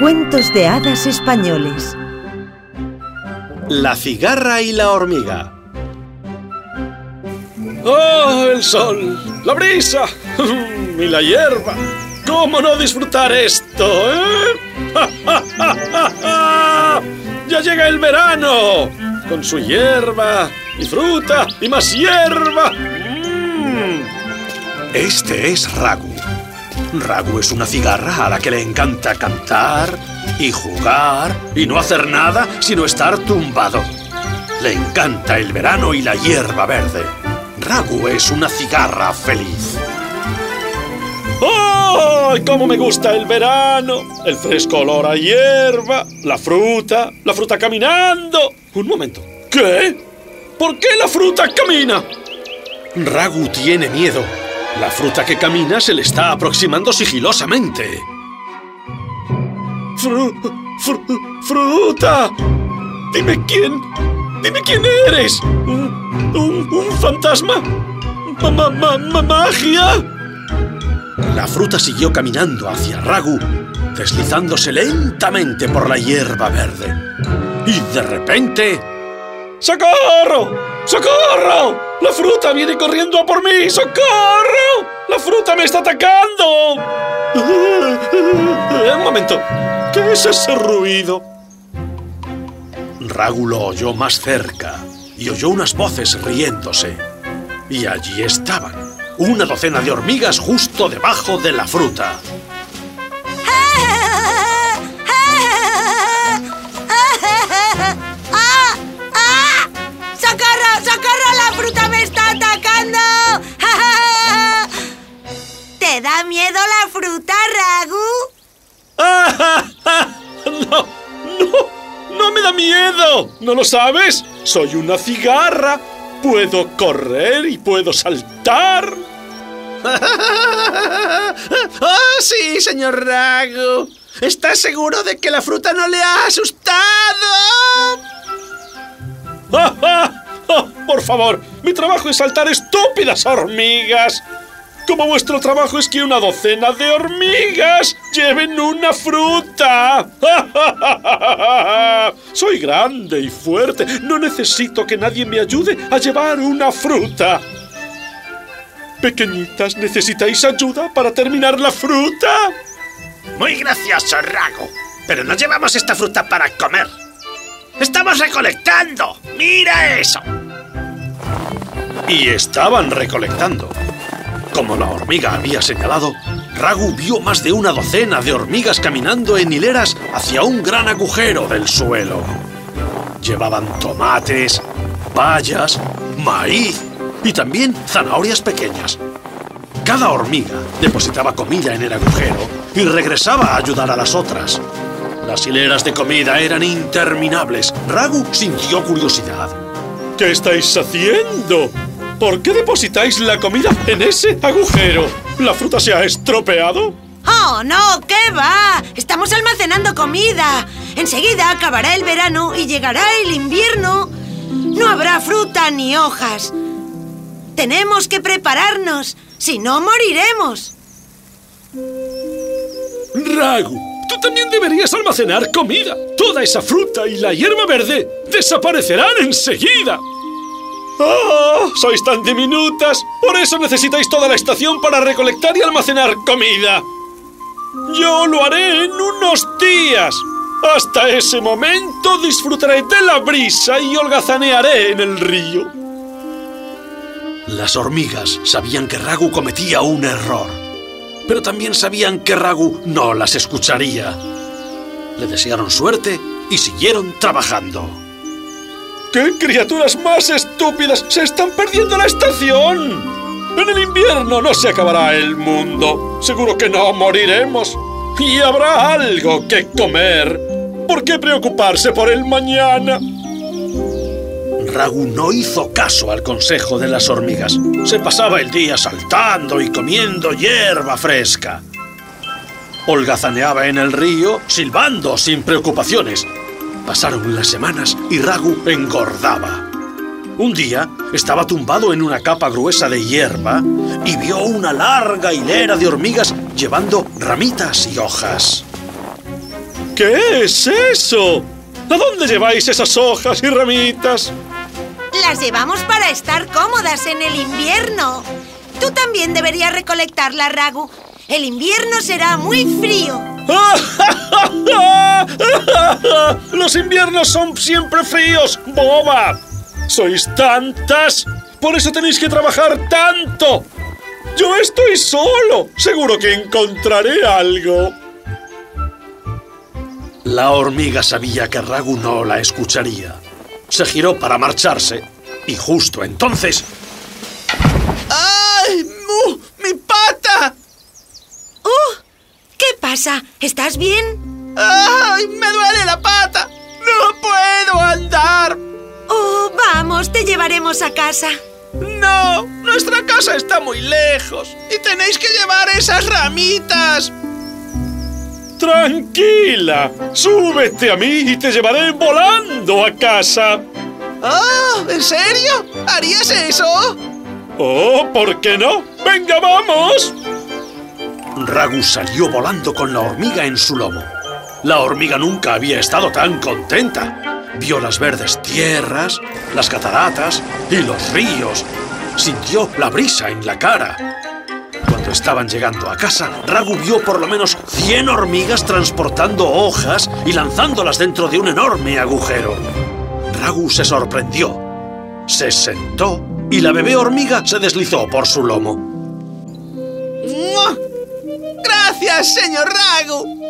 Cuentos de hadas españoles. La cigarra y la hormiga. ¡Oh, el sol! ¡La brisa! ¡Y la hierba! ¿Cómo no disfrutar esto, eh? ¡Ya llega el verano! Con su hierba y fruta y más hierba. Mm. Este es Ragu. Ragu es una cigarra a la que le encanta cantar y jugar y no hacer nada sino estar tumbado. Le encanta el verano y la hierba verde. Ragu es una cigarra feliz. ¡Oh! ¡Cómo me gusta el verano! El fresco olor a hierba, la fruta, la fruta caminando. Un momento. ¿Qué? ¿Por qué la fruta camina? Ragu tiene miedo. La fruta que camina se le está aproximando sigilosamente. Fru, fru, ¡Fruta! Dime quién. Dime quién eres. ¿Un, un, un fantasma? Ma, ma, ma, ¿Magia? La fruta siguió caminando hacia Ragu, deslizándose lentamente por la hierba verde. Y de repente... ¡Socorro! ¡Socorro! ¡La fruta viene corriendo a por mí! ¡Socorro! ¡La fruta me está atacando! Un momento. ¿Qué es ese ruido? Ragu lo oyó más cerca y oyó unas voces riéndose. Y allí estaban, una docena de hormigas justo debajo de la fruta. ¿No lo sabes? Soy una cigarra. Puedo correr y puedo saltar. ¡Oh, sí, señor Ragu! ¿Estás seguro de que la fruta no le ha asustado? Oh, por favor, mi trabajo es saltar estúpidas hormigas. Como vuestro trabajo es que una docena de hormigas lleven una fruta. Soy grande y fuerte. No necesito que nadie me ayude a llevar una fruta. Pequeñitas, ¿necesitáis ayuda para terminar la fruta? Muy gracioso, Rago. Pero no llevamos esta fruta para comer. ¡Estamos recolectando! ¡Mira eso! Y estaban recolectando. Como la hormiga había señalado, Ragu vio más de una docena de hormigas caminando en hileras hacia un gran agujero del suelo. Llevaban tomates, bayas, maíz y también zanahorias pequeñas. Cada hormiga depositaba comida en el agujero y regresaba a ayudar a las otras. Las hileras de comida eran interminables. Ragu sintió curiosidad. ¿Qué estáis haciendo? ¿Por qué depositáis la comida en ese agujero? ¿La fruta se ha estropeado? ¡Oh, no! ¿Qué va? Estamos almacenando comida. Enseguida acabará el verano y llegará el invierno. No habrá fruta ni hojas. Tenemos que prepararnos, si no moriremos. Ragu, tú también deberías almacenar comida. Toda esa fruta y la hierba verde desaparecerán enseguida. ¡Oh! Sois tan diminutas. Por eso necesitáis toda la estación para recolectar y almacenar comida. Yo lo haré en unos días. Hasta ese momento disfrutaré de la brisa y holgazanearé en el río. Las hormigas sabían que Ragu cometía un error, pero también sabían que Ragu no las escucharía. Le desearon suerte y siguieron trabajando. ¡Qué criaturas más estúpidas! ¡Se están perdiendo la estación! En el invierno no se acabará el mundo. Seguro que no moriremos. Y habrá algo que comer. ¿Por qué preocuparse por el mañana? Ragu no hizo caso al consejo de las hormigas. Se pasaba el día saltando y comiendo hierba fresca. Holgazaneaba en el río, silbando sin preocupaciones. Pasaron las semanas y Ragu engordaba. Un día estaba tumbado en una capa gruesa de hierba y vio una larga hilera de hormigas llevando ramitas y hojas. ¿Qué es eso? ¿A dónde lleváis esas hojas y ramitas? Las llevamos para estar cómodas en el invierno. Tú también deberías recolectarla, Ragu. El invierno será muy frío. Los inviernos son siempre fríos, boba. Sois tantas. Por eso tenéis que trabajar tanto. Yo estoy solo. Seguro que encontraré algo. La hormiga sabía que Ragu no la escucharía. Se giró para marcharse y justo entonces... ¡Ay! ¡Mu! ¡Mi pata! ¡Uh! ¿Qué pasa? ¿Estás bien? ¡Ay! ¡Me duele la pata! ¡No puedo andar! ¡Oh, vamos! Te llevaremos a casa. ¡No! Nuestra casa está muy lejos y tenéis que llevar esas ramitas. Tranquila, súbete a mí y te llevaré volando a casa. ¡Oh! ¿En serio? ¿Harías eso? Oh, ¿por qué no? ¡Venga, vamos! Ragu salió volando con la hormiga en su lomo. La hormiga nunca había estado tan contenta. Vio las verdes tierras, las cataratas y los ríos. Sintió la brisa en la cara. Cuando estaban llegando a casa, Ragu vio por lo menos 100 hormigas transportando hojas y lanzándolas dentro de un enorme agujero. Ragu se sorprendió. Se sentó y la bebé hormiga se deslizó por su lomo. ¡Gracias, señor Ragu!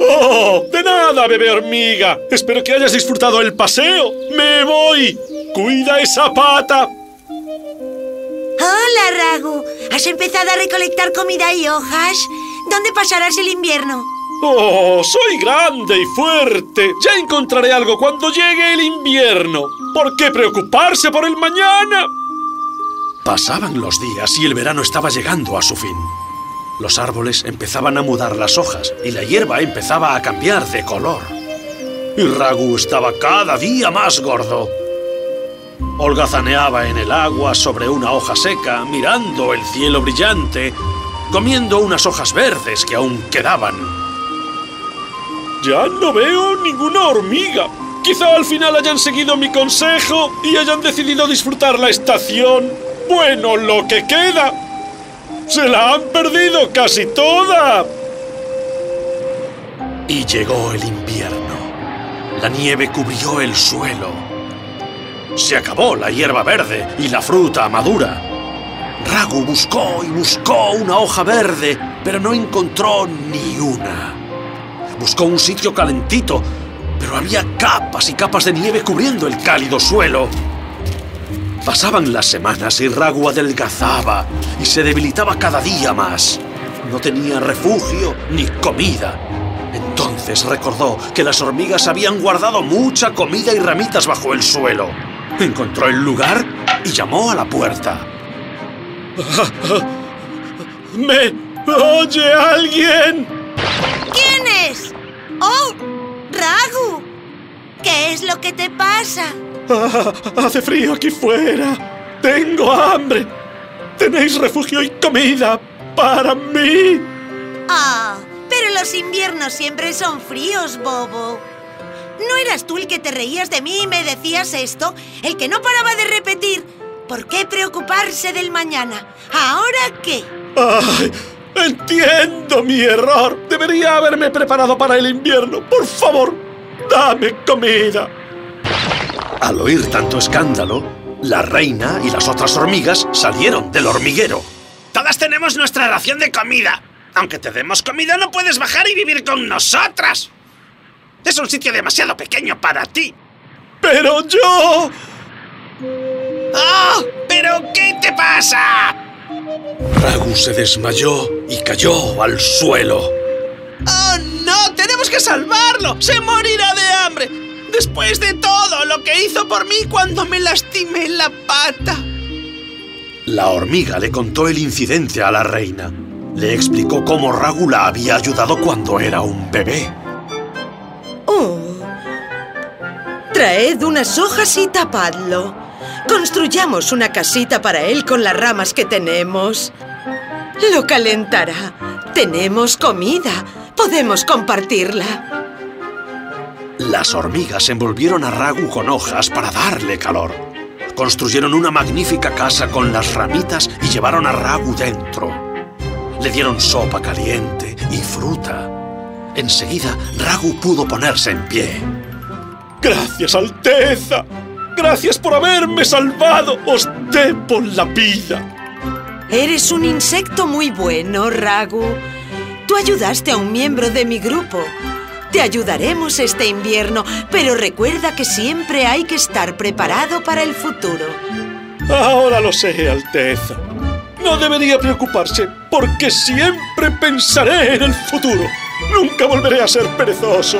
¡Oh! De nada, bebé hormiga. Espero que hayas disfrutado el paseo. ¡Me voy! ¡Cuida esa pata! Hola, Ragu. ¿Has empezado a recolectar comida y hojas? ¿Dónde pasarás el invierno? ¡Oh! Soy grande y fuerte. Ya encontraré algo cuando llegue el invierno. ¿Por qué preocuparse por el mañana? Pasaban los días y el verano estaba llegando a su fin. Los árboles empezaban a mudar las hojas y la hierba empezaba a cambiar de color. Y Ragu estaba cada día más gordo. Holgazaneaba en el agua sobre una hoja seca, mirando el cielo brillante, comiendo unas hojas verdes que aún quedaban. Ya no veo ninguna hormiga. Quizá al final hayan seguido mi consejo y hayan decidido disfrutar la estación. Bueno, lo que queda. Se la han perdido casi toda. Y llegó el invierno. La nieve cubrió el suelo. Se acabó la hierba verde y la fruta madura. Ragu buscó y buscó una hoja verde, pero no encontró ni una. Buscó un sitio calentito, pero había capas y capas de nieve cubriendo el cálido suelo. Pasaban las semanas y Ragu adelgazaba y se debilitaba cada día más. No tenía refugio ni comida. Entonces recordó que las hormigas habían guardado mucha comida y ramitas bajo el suelo. Encontró el lugar y llamó a la puerta. ¿Me oye alguien? ¿Quién es? ¡Oh! ¡Ragu! ¿Qué es lo que te pasa? Ah, hace frío aquí fuera. Tengo hambre. ¿Tenéis refugio y comida para mí? Ah, pero los inviernos siempre son fríos, Bobo. ¿No eras tú el que te reías de mí y me decías esto? El que no paraba de repetir. ¿Por qué preocuparse del mañana? ¿Ahora qué? ¡Ay! Entiendo mi error. Debería haberme preparado para el invierno. Por favor, dame comida. Al oír tanto escándalo, la reina y las otras hormigas salieron del hormiguero. Todas tenemos nuestra ración de comida. Aunque te demos comida, no puedes bajar y vivir con nosotras. Es un sitio demasiado pequeño para ti. Pero yo... ¡Oh! ¿Pero qué te pasa? Ragu se desmayó y cayó al suelo. ¡Oh, no! ¡Tenemos que salvarlo! ¡Se morirá de hambre! Después de todo lo que hizo por mí cuando me lastimé la pata. La hormiga le contó el incidente a la reina. Le explicó cómo Ragu la había ayudado cuando era un bebé. Oh. Traed unas hojas y tapadlo. Construyamos una casita para él con las ramas que tenemos. Lo calentará. Tenemos comida. Podemos compartirla. Las hormigas envolvieron a Ragu con hojas para darle calor. Construyeron una magnífica casa con las ramitas y llevaron a Ragu dentro. Le dieron sopa caliente y fruta. Enseguida, Ragu pudo ponerse en pie. Gracias, Alteza. Gracias por haberme salvado. Os debo la vida. Eres un insecto muy bueno, Ragu. Tú ayudaste a un miembro de mi grupo. Te ayudaremos este invierno, pero recuerda que siempre hay que estar preparado para el futuro. Ahora lo sé, Alteza. No debería preocuparse, porque siempre pensaré en el futuro. Nunca volveré a ser perezoso.